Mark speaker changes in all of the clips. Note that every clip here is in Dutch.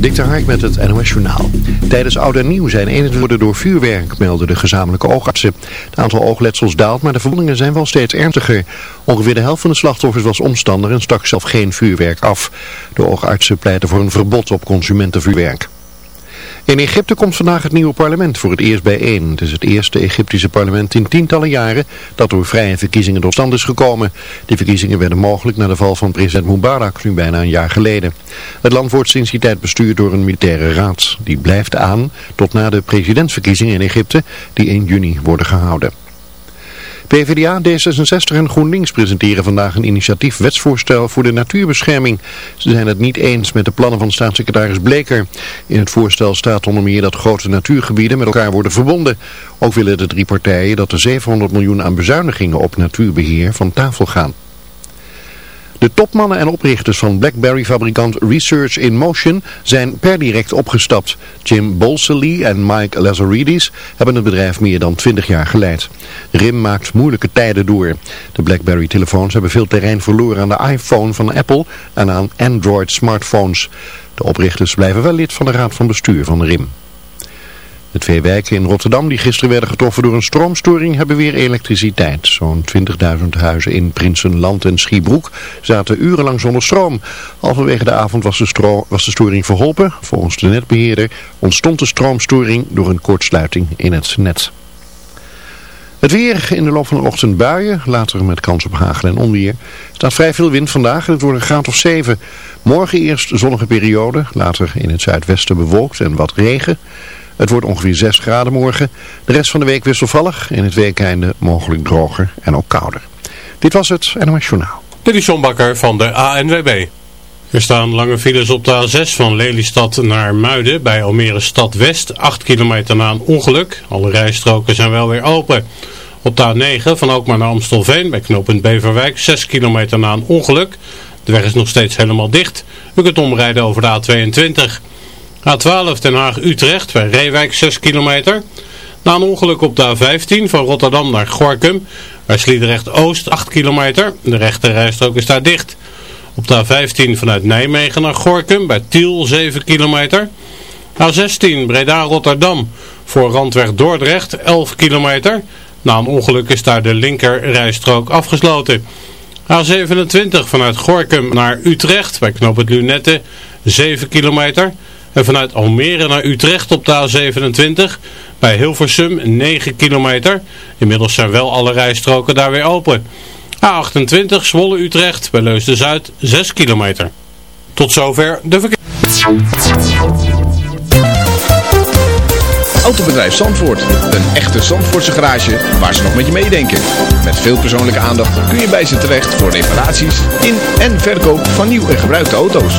Speaker 1: Dik Hark met het NOS Journaal. Tijdens Oud en Nieuw zijn 21 worden door vuurwerk, melden de gezamenlijke oogartsen. Het aantal oogletsels daalt, maar de verwondingen zijn wel steeds ernstiger. Ongeveer de helft van de slachtoffers was omstander en stak zelf geen vuurwerk af. De oogartsen pleiten voor een verbod op consumentenvuurwerk. In Egypte komt vandaag het nieuwe parlement voor het eerst bijeen. Het is het eerste Egyptische parlement in tientallen jaren dat door vrije verkiezingen tot stand is gekomen. Die verkiezingen werden mogelijk na de val van president Mubarak nu bijna een jaar geleden. Het land wordt sinds die tijd bestuurd door een militaire raad. Die blijft aan tot na de presidentsverkiezingen in Egypte die in juni worden gehouden. PvdA, D66 en GroenLinks presenteren vandaag een initiatief wetsvoorstel voor de natuurbescherming. Ze zijn het niet eens met de plannen van staatssecretaris Bleker. In het voorstel staat onder meer dat grote natuurgebieden met elkaar worden verbonden. Ook willen de drie partijen dat de 700 miljoen aan bezuinigingen op natuurbeheer van tafel gaan. De topmannen en oprichters van BlackBerry-fabrikant Research in Motion zijn per direct opgestapt. Jim Bolsely en Mike Lazaridis hebben het bedrijf meer dan 20 jaar geleid. RIM maakt moeilijke tijden door. De BlackBerry-telefoons hebben veel terrein verloren aan de iPhone van Apple en aan Android-smartphones. De oprichters blijven wel lid van de raad van bestuur van RIM. De twee wijken in Rotterdam die gisteren werden getroffen door een stroomstoring hebben weer elektriciteit. Zo'n 20.000 huizen in Prinsenland en Schiebroek zaten urenlang zonder stroom. Halverwege de avond was de, was de storing verholpen. Volgens de netbeheerder ontstond de stroomstoring door een kortsluiting in het net. Het weer in de loop van de ochtend buien, later met kans op hagel en onweer. Er staat vrij veel wind vandaag en het wordt een graad of 7. Morgen eerst zonnige periode, later in het zuidwesten bewolkt en wat regen. Het wordt ongeveer 6 graden morgen. De rest van de week wisselvallig. In het weekeinde mogelijk droger en ook kouder. Dit was het NOS Journaal.
Speaker 2: Dit is John Bakker van de ANWB. Er staan lange files op de A6 van Lelystad naar Muiden bij Almere Stad West. 8 kilometer na een ongeluk. Alle rijstroken zijn wel weer open. Op de A9 van Alkmaar naar Amstelveen bij knooppunt Beverwijk. 6 kilometer na een ongeluk. De weg is nog steeds helemaal dicht. U kunt omrijden over de A22. A12 Den Haag-Utrecht bij Reewijk 6 kilometer. Na een ongeluk op de A15 van Rotterdam naar Gorkum bij Sliedrecht-Oost 8 kilometer. De rechte rijstrook is daar dicht. Op de A15 vanuit Nijmegen naar Gorkum bij Tiel 7 kilometer. A16 Breda-Rotterdam voor Randweg Dordrecht 11 kilometer. Na een ongeluk is daar de linker rijstrook afgesloten. A27 vanuit Gorkum naar Utrecht bij Knoop het Lunette 7 kilometer. En vanuit Almere naar Utrecht op de A27 bij Hilversum 9 kilometer. Inmiddels zijn wel alle rijstroken daar weer open. A28 Zwolle-Utrecht bij Leusden-Zuid 6 kilometer. Tot zover de verkeer.
Speaker 3: Autobedrijf Zandvoort. Een echte Zandvoortse garage waar ze nog met je meedenken. Met veel persoonlijke aandacht kun je bij ze terecht voor reparaties in en verkoop van nieuw en gebruikte auto's.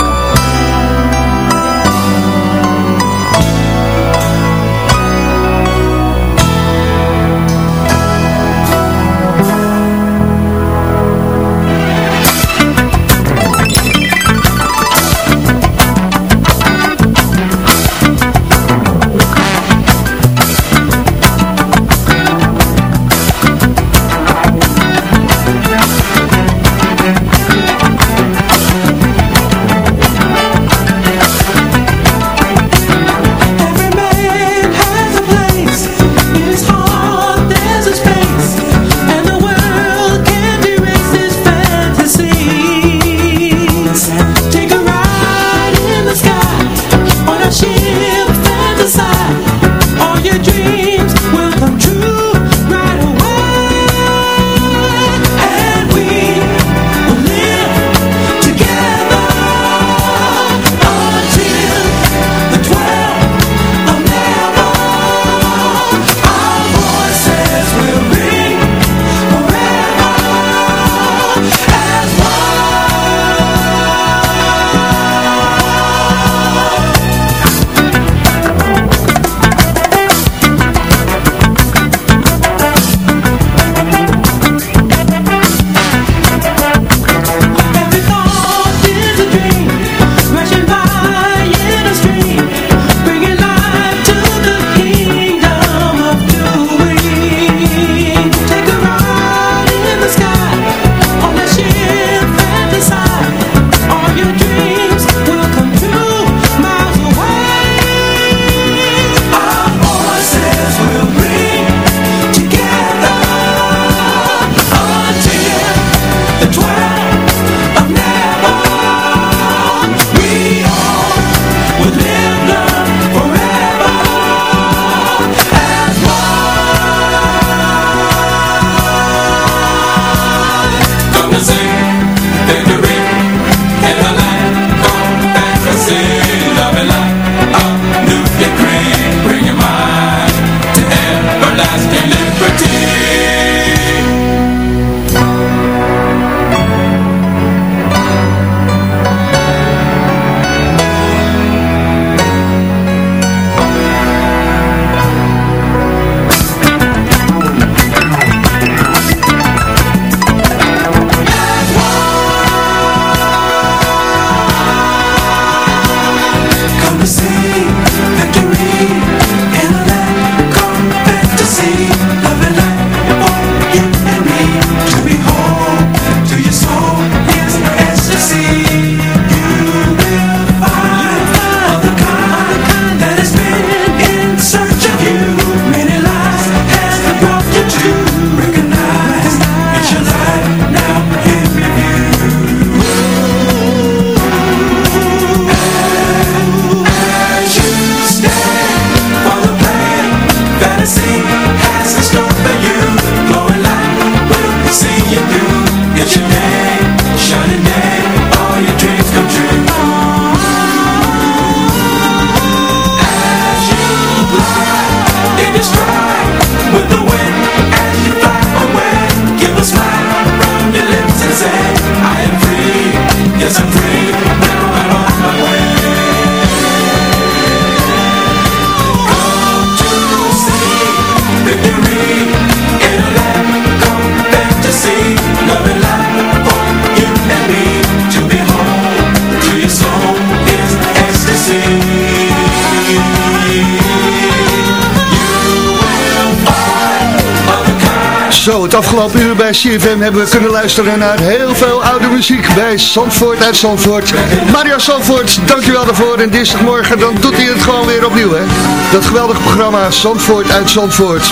Speaker 4: Het afgelopen uur bij CFM hebben we kunnen luisteren naar heel veel oude muziek bij Zandvoort uit Zandvoort. Mario Zandvoort, dankjewel daarvoor. En dinsdagmorgen dan doet hij het gewoon weer opnieuw, hè. Dat geweldige programma Zandvoort uit Zandvoort.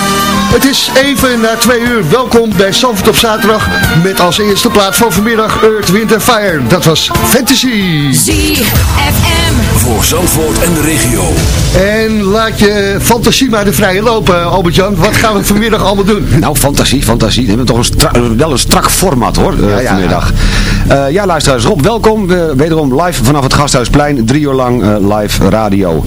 Speaker 4: Het is even na twee uur. Welkom bij Zandvoort op zaterdag met als eerste plaat van vanmiddag Earth, Wind Fire. Dat was Fantasy.
Speaker 5: ZFM.
Speaker 6: Voor Zandvoort en de regio.
Speaker 4: En laat je fantasie maar de vrije lopen, Albert-Jan. Wat gaan we vanmiddag allemaal doen?
Speaker 7: Nou, fantasie, fantasie. We hebben toch een wel een strak format hoor, eh,
Speaker 4: Ja, ja,
Speaker 7: vanmiddag. Eh, ja, luisteraars, Rob, welkom. Wederom live vanaf het Gasthuisplein. Drie uur lang eh, live radio.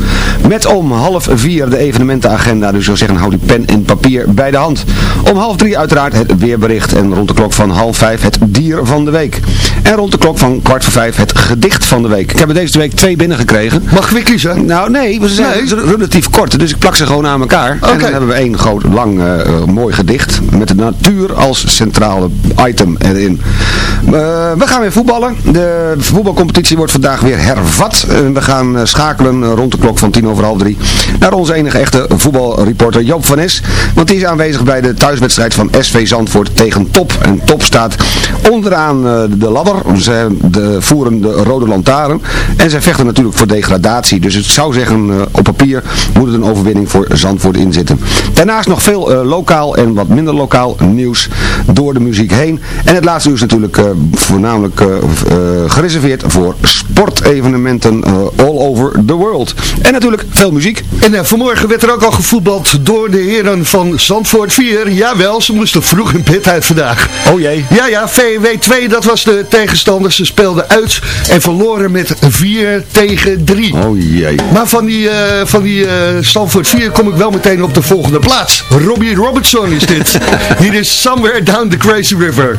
Speaker 7: Met om half vier de evenementenagenda. Dus ik zou zeggen, hou die pen en papier bij de hand. Om half drie uiteraard het weerbericht. En rond de klok van half vijf het dier van de week. En rond de klok van kwart voor vijf het gedicht van de week. Ik heb er deze week twee binnengekregen.
Speaker 4: Mag ik weer kiezen?
Speaker 7: Nou, nee, we zijn
Speaker 4: Nee?
Speaker 7: ze zijn relatief kort, dus ik plak ze gewoon aan elkaar. En dan hebben we één groot, lang, eh, mooi gedicht met de natuur als centrale item erin. We gaan weer voetballen. De voetbalcompetitie wordt vandaag weer hervat. We gaan eh, schakelen eh, rond de klok van tien over half drie naar onze enige echte voetbalreporter Joop van Es. Want die is aanwezig bij de thuiswedstrijd van SV Zandvoort tegen Top. En Top staat onderaan eh, de ladder. Ze voeren de rode lantaarn. En zij vechten natuurlijk voor degradatie. Dus ik zou zeggen, op papier moet het een overwinning voor Zandvoort inzitten. Daarnaast nog veel lokaal en wat minder lokaal nieuws door de muziek heen. En het laatste is natuurlijk voornamelijk eh, eh, gereserveerd voor sportevenementen eh, all over the world. En natuurlijk veel muziek.
Speaker 4: En vanmorgen werd er ook al gevoetbald door de heren van Zandvoort 4. Jawel, ze moesten vroeg in bed uit vandaag.
Speaker 7: Oh jee.
Speaker 4: Ja, ja, VW 2, dat was de tegenstander. Ze speelden uit en verloren met 4 tegen 3.
Speaker 7: Oh jee.
Speaker 4: Maar van die, van die eh Zandvoort 4 kom ik wel meteen op de volgende plaats. Robbie Robertson is dit. Hier is Somewhere Down the Crazy River.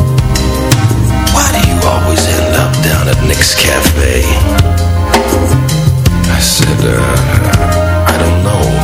Speaker 8: Why do you always end up down at Nick's Cafe? I said, uh, I don't know.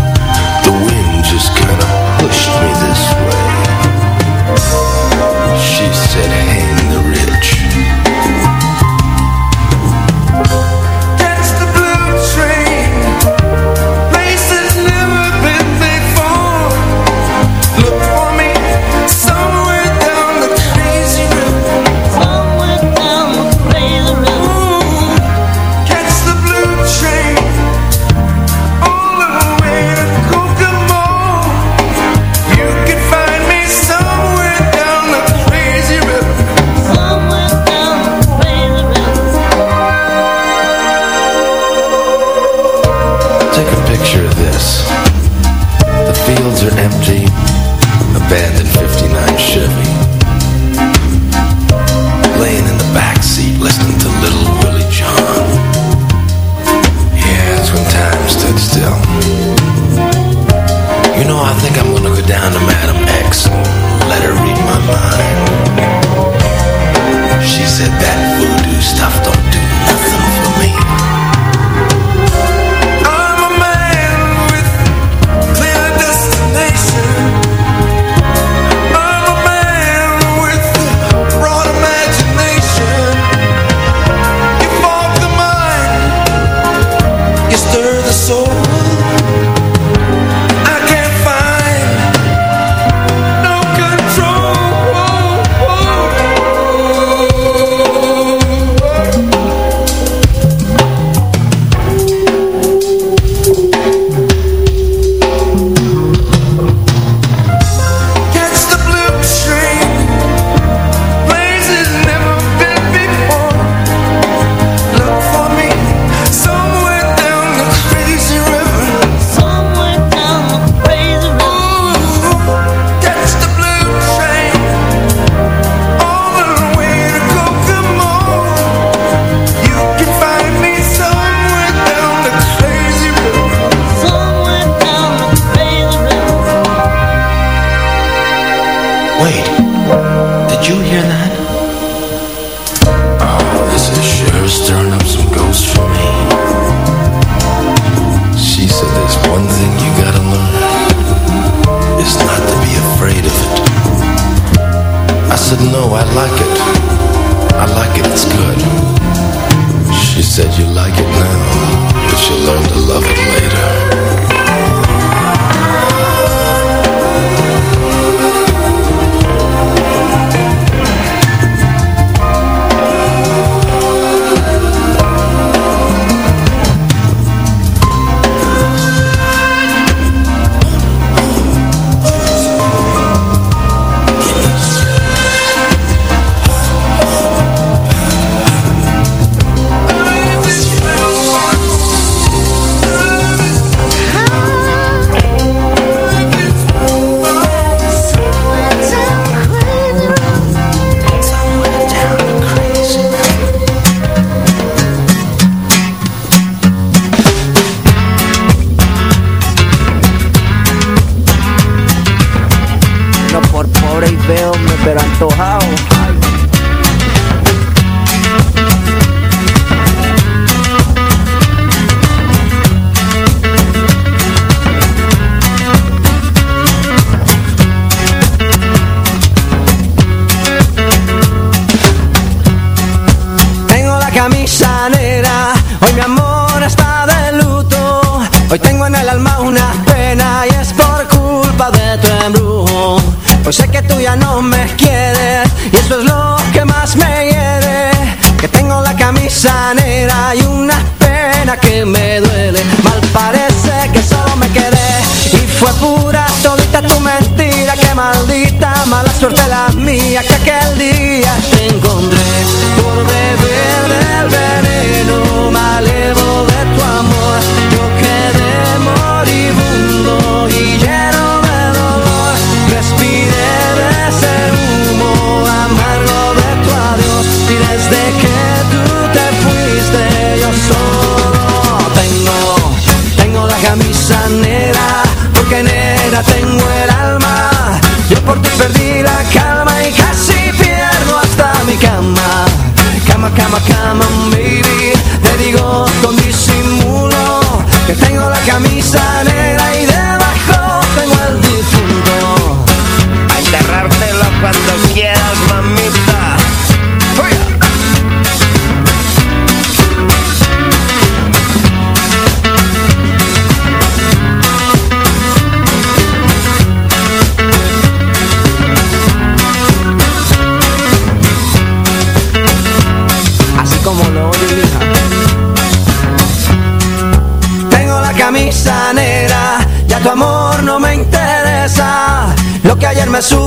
Speaker 9: Que tú ya no me quieres y eso es lo que más me hiere. Que tengo la camisa negra y una pena que me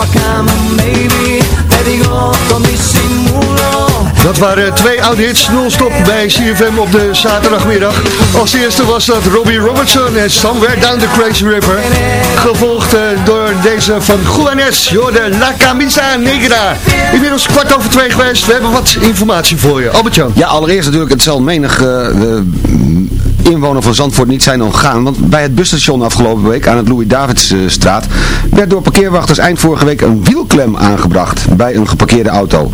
Speaker 9: Cama, cama, cama, baby. Te digo con disimulo.
Speaker 4: Dat waren twee oude hits non-stop bij CFM op de zaterdagmiddag. Als eerste was dat Robbie Robertson en Somewhere Down the Crazy River. Gevolgd eh, door deze van Juanes, Jorde La Camisa Negra. Inmiddels kwart over twee geweest. We hebben wat informatie voor je. Albert-Jan.
Speaker 7: Ja, allereerst natuurlijk, het zal menig eh, eh, inwoner van Zandvoort niet zijn ontgaan, want bij het busstation afgelopen week aan het Louis-Davidsstraat werd door parkeerwachters eind vorige week een wielklem aangebracht bij een geparkeerde auto.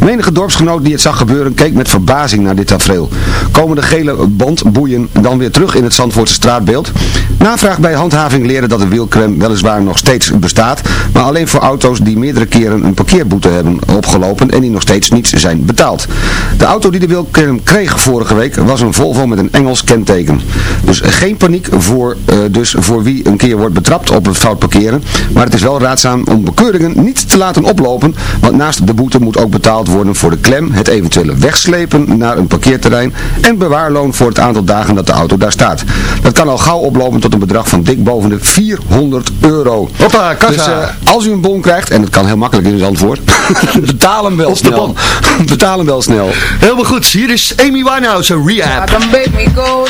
Speaker 7: Menige dorpsgenoot die het zag gebeuren keek met verbazing naar dit tafereel. Komen de gele bondboeien dan weer terug in het Zandvoortse straatbeeld? Navraag bij handhaving leren dat de wielklem weliswaar nog steeds bestaat, maar alleen voor auto's die meerdere keren een parkeerboete hebben opgelopen en die nog steeds niet zijn betaald. De auto die de wielklem kreeg vorige week was een Volvo met een Engels kenteken. Dus geen paniek voor, uh, dus voor wie een keer wordt betrapt op het fout parkeren, maar het is wel raadzaam om bekeuringen niet te laten oplopen, want naast de boete moet ook betaald worden voor de klem, het eventuele wegslepen naar een parkeerterrein en bewaarloon voor het aantal dagen dat de auto daar staat. Dat kan al gauw oplopen tot een bedrag van dik boven de 400 euro.
Speaker 4: Hoppa, kassa.
Speaker 7: Dus uh, als u een bon krijgt, en dat kan heel makkelijk in uw antwoord, betaal hem wel snel. betaal hem wel snel.
Speaker 4: Helemaal goed, hier is Amy Winehouse, Rehab.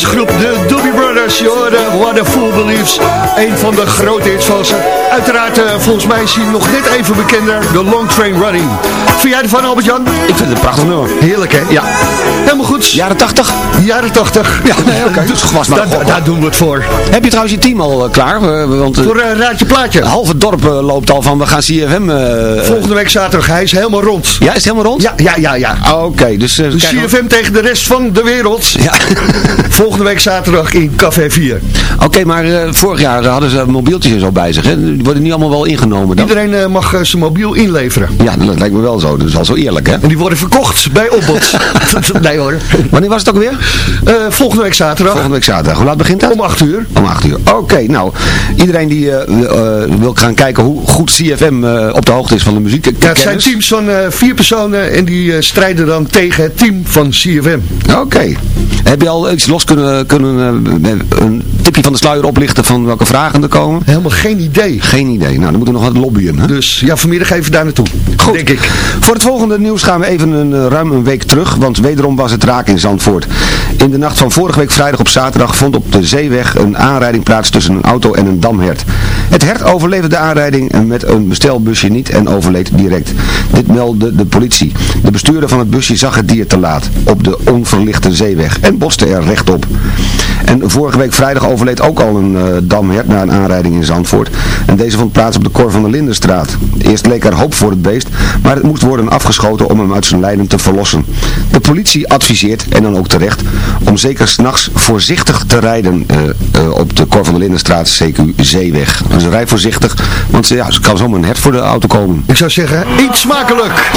Speaker 10: Deze groep, de Doobie Brothers. Je hoorde What a. Een van de grote hits van ze. Uiteraard, eh, volgens mij is hij nog net even bekender. De Long Train Running. Vind jij ervan, Albert-Jan?
Speaker 7: Ik vind het een prachtig nummer.
Speaker 10: Heerlijk, hè?
Speaker 7: Ja.
Speaker 10: Helemaal goed.
Speaker 7: Jaren 80?
Speaker 10: Jaren 80.
Speaker 7: Ja, nee, oké. Dus gewas maar.
Speaker 10: Daar, daar doen we het voor.
Speaker 7: Heb je trouwens je team al eh, klaar? Want eh,
Speaker 10: Voor uh, Raadje Plaatje.
Speaker 7: half het dorp loopt al van we gaan CFM.
Speaker 10: Volgende week zaterdag. Hij is helemaal rond.
Speaker 7: Ja, is het helemaal rond?
Speaker 10: Ja, ja, ja, ja.
Speaker 7: Oké, dus...
Speaker 10: Dus CFM tegen de rest van de wereld.
Speaker 7: Ja.
Speaker 10: Volgende week zaterdag in Café 4.
Speaker 7: Oké, maar vorig jaar hadden ze mobieltjes en zo bij zich. Hè? Die worden niet allemaal wel ingenomen dan?
Speaker 10: Iedereen eh, mag eh, zijn mobiel inleveren.
Speaker 7: Ja, dat lijkt me wel zo. Dat is wel zo eerlijk, hè?
Speaker 10: En die worden verkocht bij Opbod. nee hoor.
Speaker 7: Wanneer was het ook weer?
Speaker 10: Eh, volgende week zaterdag.
Speaker 7: Volgende week zaterdag. Hoe laat begint dat?
Speaker 10: Om 8 uur.
Speaker 7: Om 8 uur. Oké, nou, iedereen die wil- gaan kijken hoe goed CFM op de hoogte is van de muziek.
Speaker 10: Ja, het zijn teams van vier personen en die strijden dan tegen het team van CFM.
Speaker 7: Oké. Heb je al iets los kunnen, kunnen een tipje van de sluier oplichten van welke vragen er komen?
Speaker 10: Helemaal geen idee.
Speaker 7: Geen idee. Nou, dan moeten we nog wat lobbyen. Hè?
Speaker 10: Dus ja, vanmiddag even daar naartoe.
Speaker 7: Goed.
Speaker 10: Denk ik.
Speaker 7: Voor het volgende nieuws gaan we even een, eh, ruim een week terug, want wederom was het raak in Zandvoort. In de nacht van vorige week vrijdag op zaterdag vond op de zeeweg een aanrijding plaats tussen een auto en een damhert. Het hert overleefde de aanrijding met een bestelbusje niet en overleed direct. Dit meldde de politie. De bestuurder van het busje zag het dier te laat op de onverlichte zeeweg en botste er rechtop. En vorige week vrijdag overleed ook al een eh, damhert na een aanrijding in Zandvoort. En deze vond plaats op de Cor van der Lindenstraat. Eerst leek er hoop voor het beest, maar het moest worden afgeschoten om hem uit zijn lijden te verlossen. De politie adviseert, en dan ook terecht, om zeker s'nachts voorzichtig te rijden eh, eh, op de Cor van der Lindenstraat, CQ Zeeweg. Dus rij voorzichtig, want ja, er kan zomaar een hert voor de auto komen.
Speaker 10: Ik zou zeggen, eet smakelijk.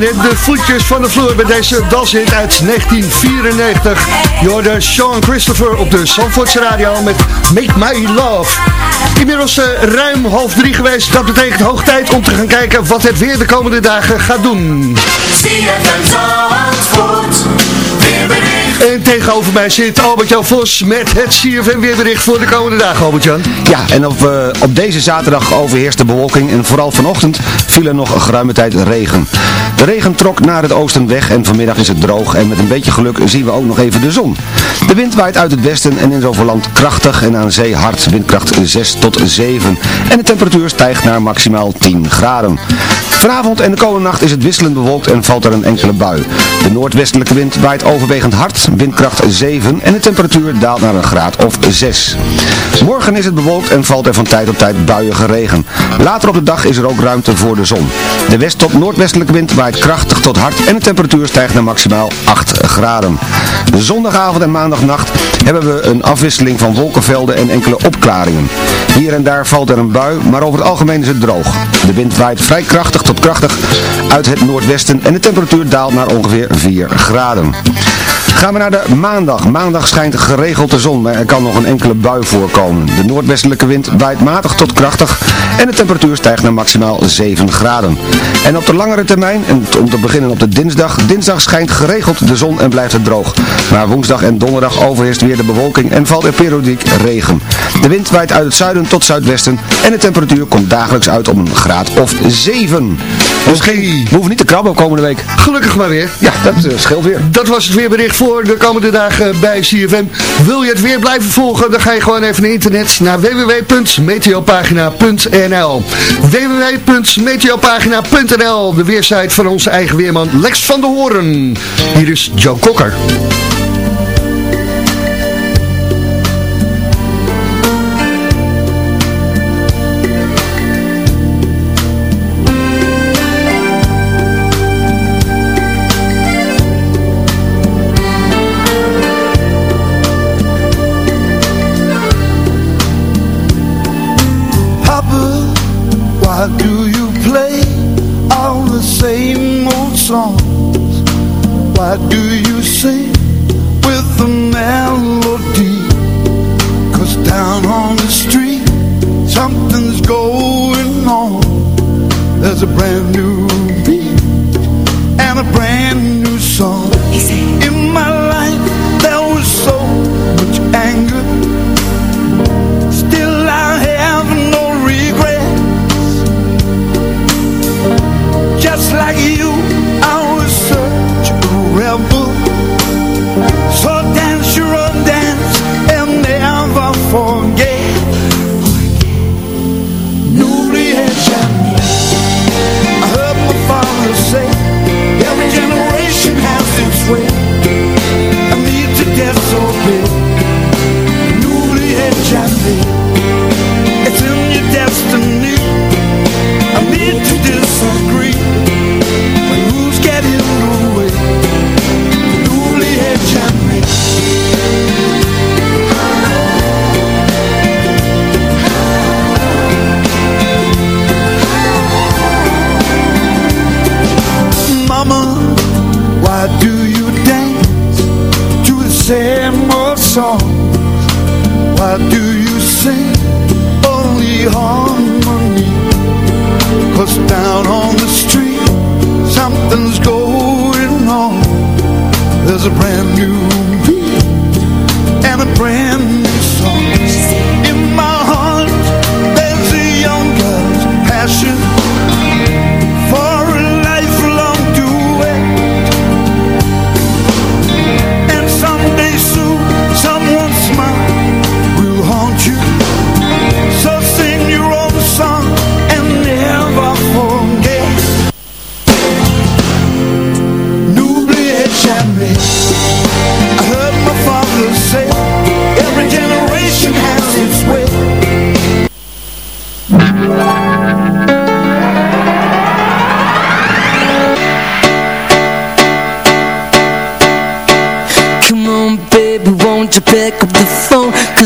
Speaker 11: Dan, de voetjes van de vloer bij deze danshit uit 1994. Je Sean Christopher op de Zandvoortse Radio met Make My Love. Inmiddels eh, ruim half drie geweest. Dat betekent hoog tijd om te gaan kijken wat het weer de komende dagen gaat doen. En tegenover mij zit Albert-Jan Vos met het CFM weerbericht voor de komende dagen, Albert-Jan.
Speaker 7: Ja, en op, eh, op deze zaterdag overheerst de bewolking en vooral vanochtend viel er nog een geruime tijd regen. De regen trok naar het oosten weg en vanmiddag is het droog en met een beetje geluk zien we ook nog even de zon. De wind waait uit het westen en in Zoverland krachtig en aan zee hard, windkracht 6 tot 7. En de temperatuur stijgt naar maximaal 10 graden. Vanavond en de komende nacht is het wisselend bewolkt en valt er een enkele bui. De noordwestelijke wind waait overwegend hard, windkracht 7 en de temperatuur daalt naar een graad of 6. Morgen is het bewolkt en valt er van tijd tot tijd buiige regen. Later op de dag is er ook ruimte voor de zon. De west- tot noordwestelijke wind waait krachtig tot hard en de temperatuur stijgt naar maximaal 8 graden. Zondagavond en maandagnacht hebben we een afwisseling van wolkenvelden en enkele opklaringen. Hier en daar valt er een bui, maar over het algemeen is het droog. De wind waait vrij krachtig tot krachtig uit het noordwesten en de temperatuur daalt naar ongeveer 4 graden. Gaan we naar de maandag. Maandag schijnt geregeld de zon, maar er kan nog een enkele bui voorkomen. De noordwestelijke wind waait matig tot krachtig en de temperatuur stijgt naar maximaal 7 graden. En op de langere termijn, en om te beginnen op de dinsdag, dinsdag schijnt geregeld de zon en blijft het droog. Maar woensdag en donderdag overheerst weer de bewolking en valt er periodiek regen. De wind waait uit het zuiden tot zuidwesten en de temperatuur komt dagelijks uit om een graad of 7. Dus geen, we hoeven niet te krabben komende week.
Speaker 11: Gelukkig maar weer.
Speaker 7: Ja, dat uh, scheelt weer.
Speaker 11: Dat was het weerbericht voor de komende dagen bij CFM. Wil je het weer blijven volgen, dan ga je gewoon even naar internet naar www.meteopagina.nl www.meteopagina.nl De weersite van onze eigen weerman Lex van der Hoorn. Hier is Joe Kokker.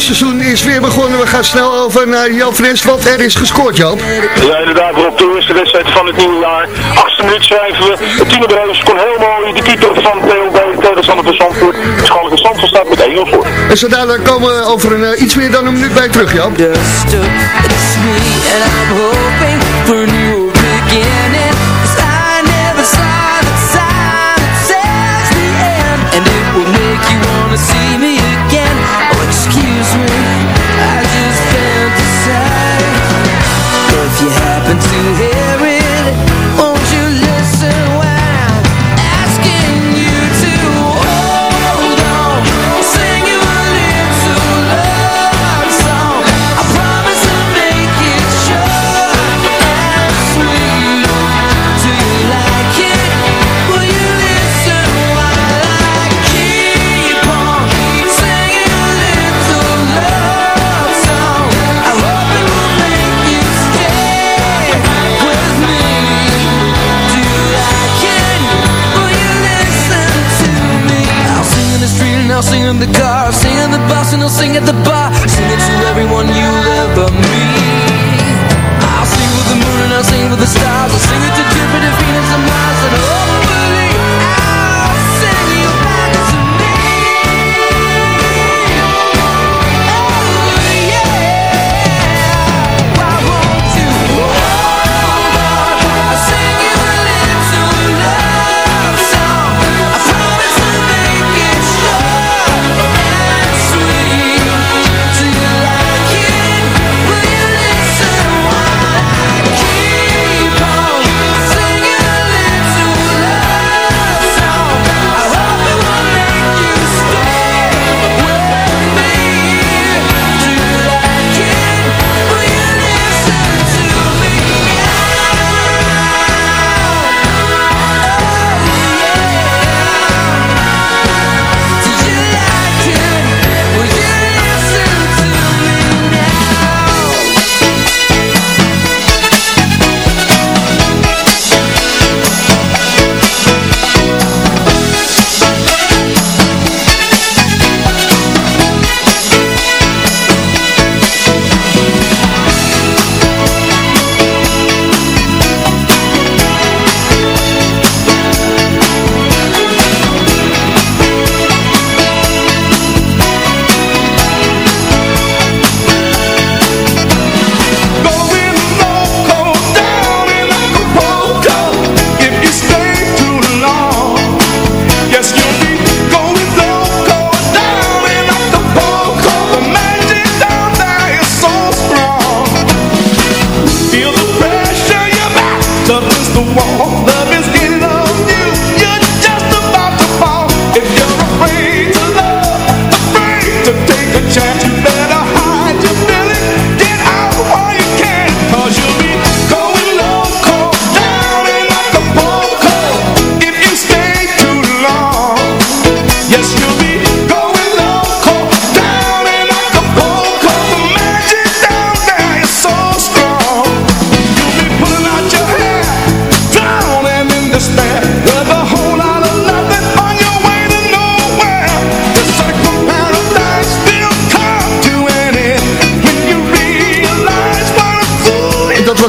Speaker 4: Seizoen is
Speaker 12: weer begonnen. We gaan snel over naar Joop Fris, Wat er is gescoord, Joop.
Speaker 13: Ja, inderdaad, Rob, de eerste wedstrijd van het nieuwe jaar. Achtste minuut schrijven we. Tine Breus kon heel mooi de keeper van TLB, tegenstander van Zandvoort. De schoonlijke Zandvoort staat met 1 voor.
Speaker 12: En zo dadelijk komen we over een, eh, iets meer dan een minuut bij terug, Joop.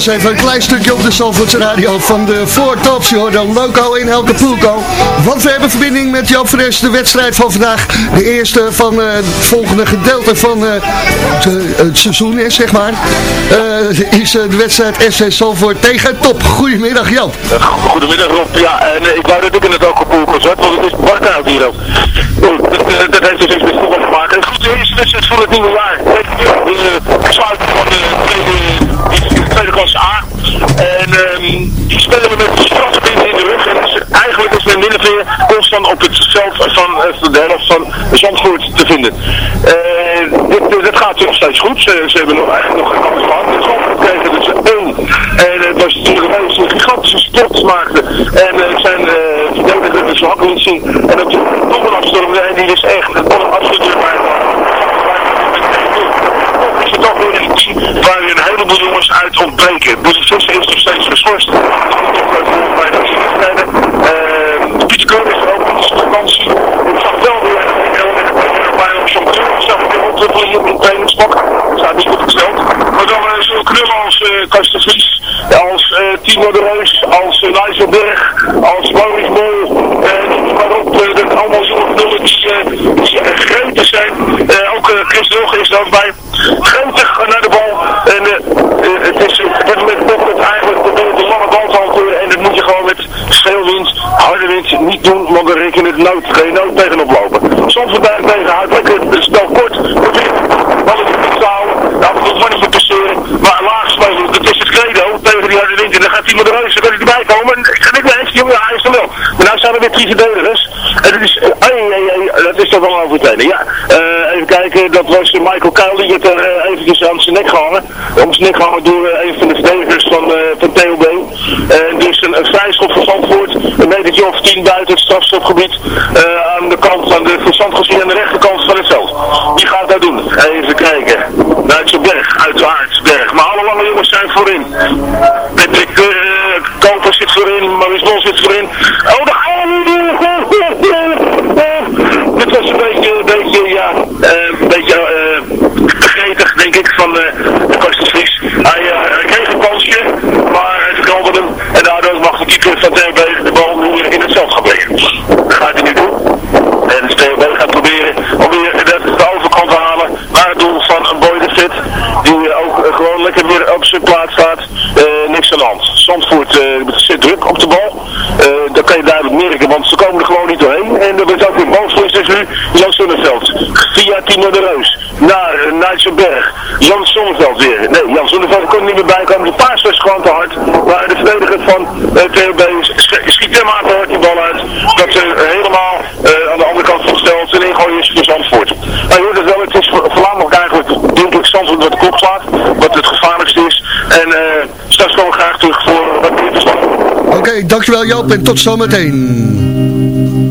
Speaker 4: Was even een klein stukje op de Zalvoortse radio van de Four Tops. Je hoort dan Loco in Elke Pulco. Want we hebben verbinding met Joop Fres, de wedstrijd van vandaag. De eerste van eh, het volgende gedeelte van eh, de- het seizoen is, zeg maar. Eh, is eh, de wedstrijd SC Zalvoort tegen Top. Goedemiddag Joop.
Speaker 13: Goedemiddag Rob. Ja, en eh, ik wou dat ik in het alcoholpool zat, want het is barkoud hier ook. Dat, eh, heeft dus iets met voetbal te maken. Goed, eerste wedstrijd voor het nieuwe jaar. De sluiting van de tweede, klasse A. En ehm, die spelen we met strafpunten in de rug. En dus eigenlijk is men min of meer constant op het veld van eh, de helft van Zandvoort te vinden. Eh, dit, gaat nog steeds goed. Ze, ze hebben nog, eigenlijk nog geen kans gehad. De Zandvoort kregen dus. En het was natuurlijk een gigantische sport maakte. En uh, zijn uh, verdediger dus zien. En dat toch een afstormde. En die is echt een absoluut maar is het toch weer een team waar jongens uit ontbreken. Het Visser is nog steeds geschorst. Moet toch uh, is er ook op vakantie. Ik zag wel weer bij op zo'n. Ik zag weer ontwikkelen in trainingspak. Dat staat niet goed gesteld. Maar dan uh, zo'n knullen als uh, Karsten Vries, als Timo de Reus, als uh, Berg, als Maurice Mol. Uh, waarop uh, allemaal zo'n knullen die, uh, zijn. Ook Chris is er ook bij naar de bal. En uh, uh, het is op dit moment toch het eigenlijk de, de lange bal te hanteren. En dat moet je gewoon met veel wind, niet doen. Want reken je het nood, je nooit tegenop lopen. Soms vandaag tegenhoudt, lekker het spel kort. Probeer alles in te houden. En toe mannetje passeren. Maar laag spelen, dat is het credo tegen die harde wind. En dan gaat iemand reus, dan kan hij erbij komen. En ik niet eens, jongen, hij is er wel. Maar nou staan er weer drie verdedigers. En dat is, ai, dat is toch wel een overtreding. Ja, uh, even kijken, dat was Michael Kuil, die het er uh, eventjes aan zijn nek gehangen. Om zijn nek gehangen door uh, een van de verdedigers van, van TOB. En dus een, een vrijschop van Zandvoort, een metertje of tien buiten het strafstopgebied. Uh, aan de kant, aan de verstand gezien aan de rechterkant van het veld. Wie gaat dat doen? Even kijken. Duitseberg, uiteraard, Berg. Maar alle lange jongens zijn voorin. Patrick uh, Koper zit voorin, Maurice Bol zit voorin. Oh, de Dit was een beetje, een beetje, ja, een beetje uh, gretig, denk ik, van uh, de Kostens Vries. Hij, uh, hij kreeg een kansje, maar hij verkaldde hem. En daardoor mag de keeper van TB de bal weer in het veld gaan brengen. Gaat hij nu doen. En TB gaat proberen om weer de, overkant te halen naar het doel van een boy de Fit. Die ook gewoon lekker weer op zijn plaats staat. niks aan de hand. Zandvoort zit druk op de bal. dat kan je duidelijk merken, want ze komen er gewoon niet doorheen. En er wordt ook weer balverlies nu Jan Zonneveld. Via Timo de Reus. Naar uh. Jan Zonneveld weer. Nee, Jan Zonneveld kon niet meer bij komen. De paas was gewoon te hard. Maar de verdediger van uh, TOB schiet hem aan te hard die bal uit. Dat ze uh, helemaal aan de andere kant van het veld en ingooi is voor Zandvoort. Maar je hoort het wel, het is voornamelijk eigenlijk, denk ik, Zandvoort wat de kop slaat. Wat het gevaarlijkste is. En straks komen we graag terug voor wat meer verstand.
Speaker 4: Oké, dankjewel Joop en tot zometeen.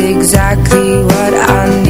Speaker 14: exactly what I need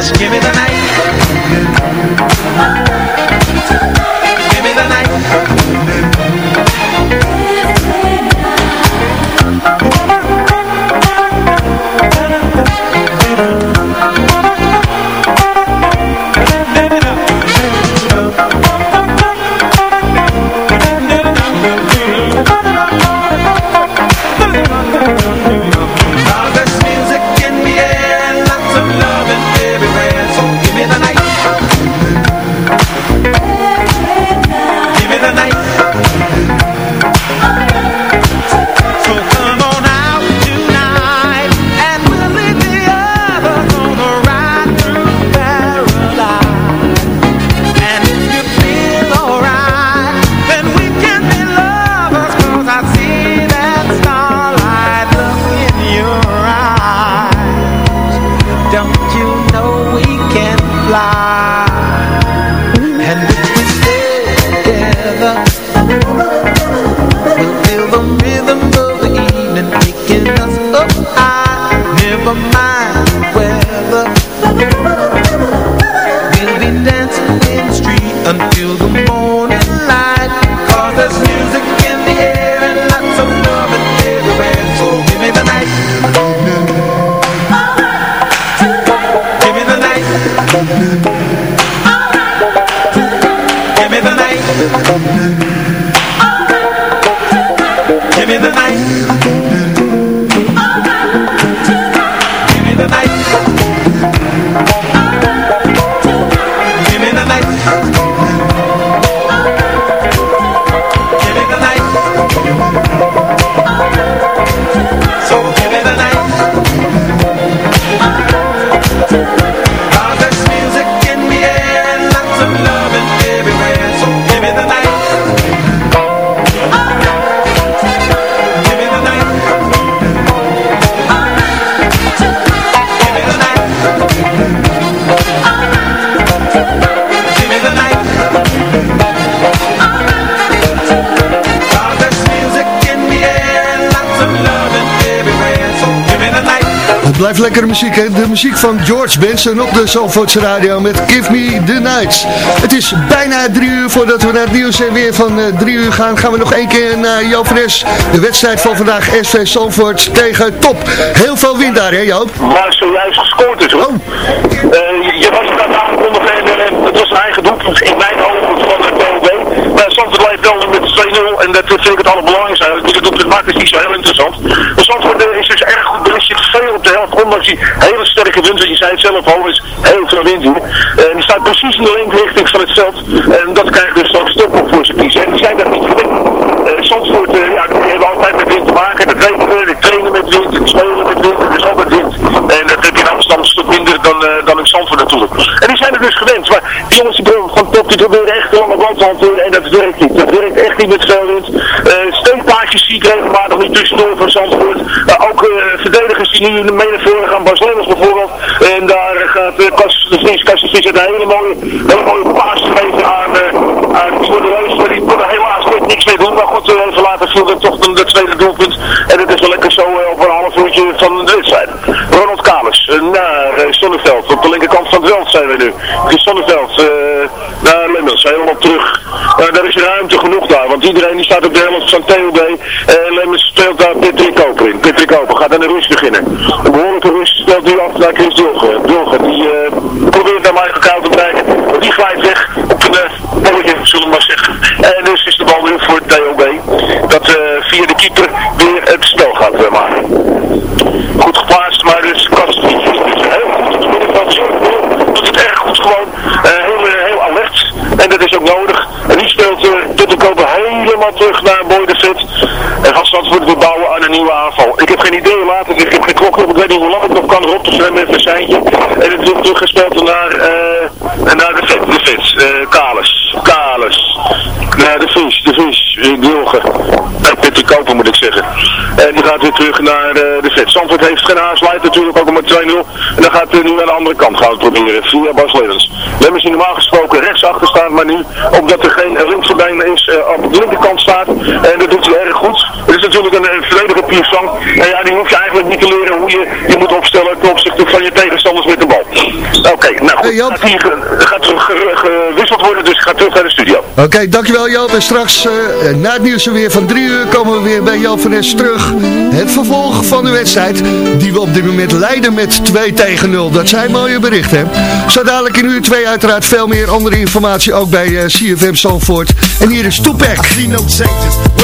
Speaker 12: Just give
Speaker 15: me the
Speaker 4: blijft lekkere muziek, hè? De muziek van George Benson op de Zalvoortse Radio met Give Me The Nights. Het is bijna drie uur voordat we naar het nieuws en weer van eh, drie uur gaan. Gaan we nog één keer naar Joop. De wedstrijd van vandaag SV Zalvoort tegen Top. Heel veel wind daar, hè Joop?
Speaker 13: Maar zojuist gescoord is hoor.
Speaker 4: Oh.
Speaker 13: Eh, je was het aan het aankondigen en eh, het was een eigen doelpunt in mijn ogen van het POB. Maar Zandvoort leidt wel met 2-0 en dat vind ik het allerbelangrijkste. Dus het maken is niet zo heel interessant. Maar Zandvoort is dus erg goed, op ondanks die hele sterke wind, je zei zelf al, is heel veel wind hier. En die staat precies in de linkerrichting van het veld. En dat krijgt dus zo'n stuk op voor zijn kiezen. En die zijn daar niet gewend. Eh, Zandvoort, eh, ja, die hebben altijd met wind te maken. Dat weten we, die trainen met wind, die spelen met wind, er is altijd wind. En dat heb je in Amsterdam een stuk minder dan, eh, dan in Zandvoort natuurlijk. En die zijn er dus gewend. Maar die jongens die van top, die proberen echt de lange bal te hanteren en dat werkt niet. Dat werkt echt niet met veel wind. Steunpaadjes zie ik regelmatig niet tussendoor van Zandvoort. Ook verdedigers die nu voren gaan, Lemmers bijvoorbeeld. En daar gaat uh, Kas de Vries, Kas de een hele mooie, hele mooie paas geven aan, uh, aan de Reus. Maar die kon helaas net niks mee doen. Maar goed, uh, even later viel er toch de tweede doelpunt. En het is wel lekker zo op een half uurtje van de wedstrijd. Ronald Kalers uh, naar Sonneveld. Op de linkerkant van het veld zijn we nu. Chris Sonneveld naar Lemmers. Helemaal terug. Daar is ruimte genoeg daar. Want iedereen die staat op de helft van TOB. Uh, Lemmers speelt daar Patrick Koper in. Patrick Koper gaat aan de rust beginnen. Een behoorlijke rust speelt nu af naar Chris Dulgen. Dulgen die uh, probeert naar Michael Koud te bereiken. Maar die glijdt weg op een uh, bolletje, zullen we maar zeggen. En dus is de bal nu voor TOB. Dat uh, via de keeper weer het spel gaat uh, maken. Goed geplaatst, maar dus Kastvietje is dus heel goed op het middenveld. Doet het erg goed gewoon. Uh, heel, heel alert. En dat is ook nodig. En die speelt uh, tot de koper helemaal terug naar Boy de Vet. En gaat Zandvoort weer bouwen aan een nieuwe aanval. Ik heb geen idee hoe laat het is. Ik heb geen klok op. Ik weet niet hoe lang ik nog kan. Dus we hebben even een seintje. En het wordt teruggespeeld naar, uh, naar de Vet. De Vet. Uh, Kalis. Kalis. Naar de Vries. De Vries. Wilgen. Nee, Peter Koper moet ik zeggen. En die gaat weer terug naar uh, de Vet. Zandvoort heeft geen aansluit natuurlijk ook met 2-0. En dan gaat hij nu aan de andere kant gaan we proberen. Via Bas Levens. Lemmers die normaal gesproken rechts achter staat. Maar nu, omdat er geen linkse been is, op de linkerkant staat. En dat doet hij erg goed. Natuurlijk een, een verdediger piersang. En ja, die hoef je eigenlijk niet te leren hoe je je moet opstellen ten opzichte van je tegenstanders met de bal. Oké, okay, nou goed. Hey, gaat hier gaat gewisseld worden, dus ik ga terug naar de studio.
Speaker 4: Oké, okay, dankjewel Joop. En straks uh, na het nieuws weer van drie uur komen we weer bij Joop van Es terug. Het vervolg van de wedstrijd die we op dit moment leiden met 2 tegen 0. Dat zijn mooie berichten. Zo dadelijk in uur 2 uiteraard veel meer andere informatie ook bij uh, CFM Zalvoort. En hier is Toepak.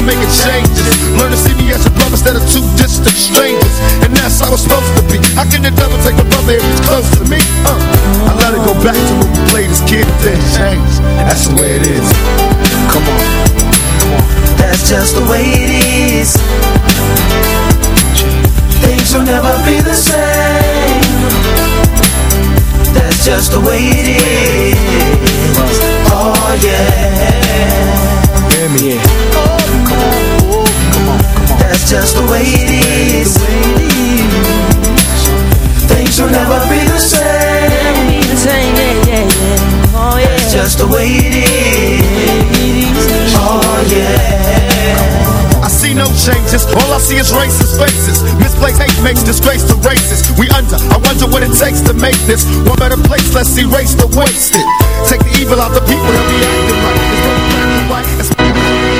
Speaker 16: We gotta start making changes. Learn to see me as a brother instead of two distant strangers. And that's how it's supposed to be. How can the devil take a brother if he's close to me? Uh, I let it go back to when we played as kids, then change. That's the way it is. Come on. Come on.
Speaker 9: That's just the way it is. Things will never be the same. That's just the way it is. Oh yeah.
Speaker 16: Hear me, yeah.
Speaker 9: Just the way it is. Things will never be the same. That's just the way it is. Oh yeah.
Speaker 16: I see no changes, all I see is racist faces Misplaced hate makes disgrace to races We under, I wonder what it takes to make this One better place, let's erase the wasted Take the evil out the people that be acting right It's black and white,